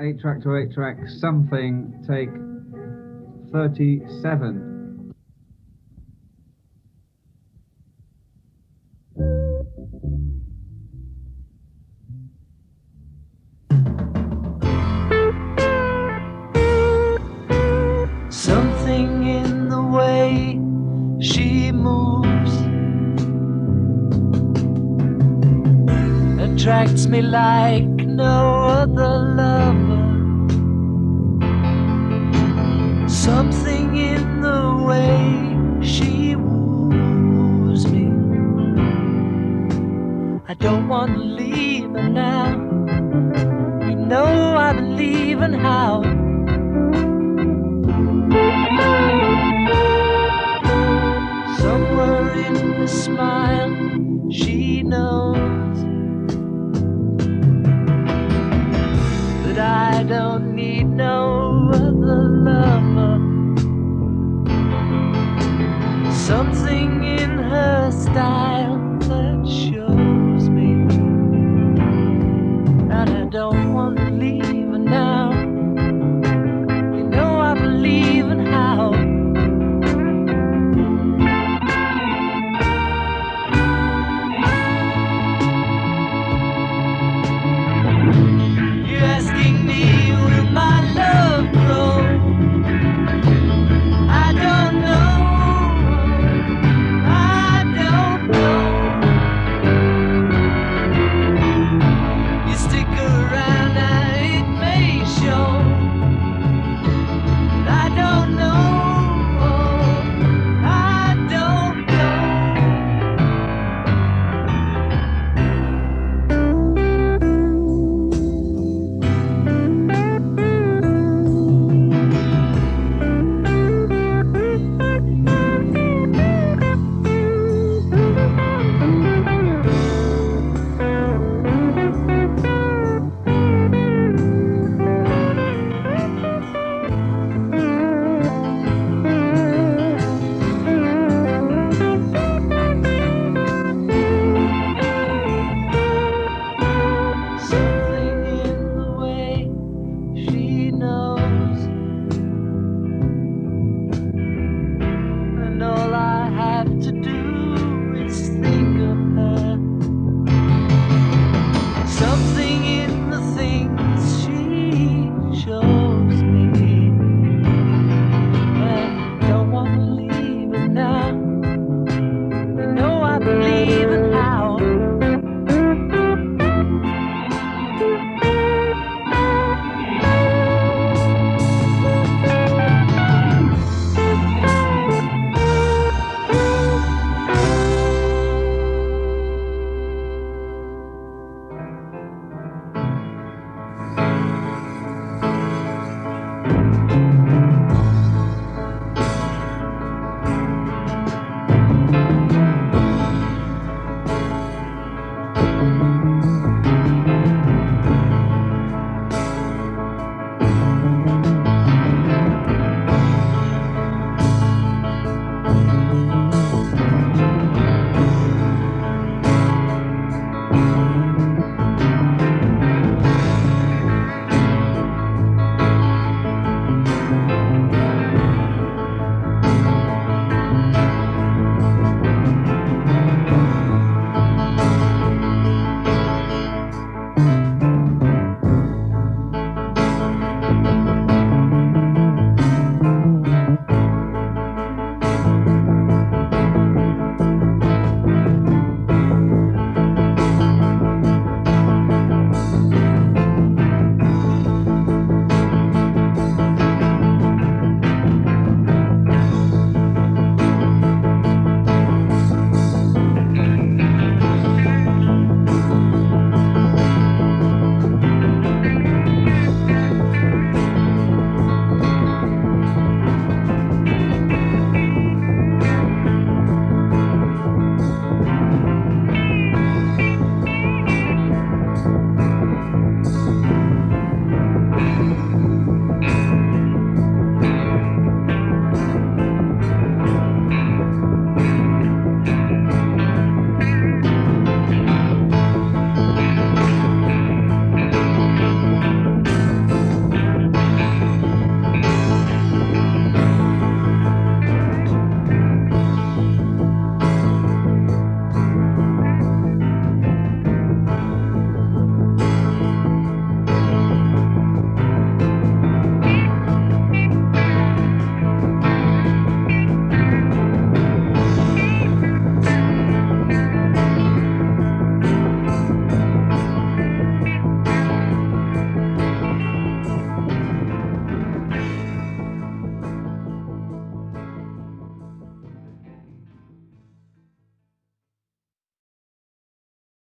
eight track to eight track, something, take 37. Something in the way she moves attracts me like no other lover. Something in the way she woos me. I don't want to leave her now. You know I believe in how. Somewhere in the smile, don't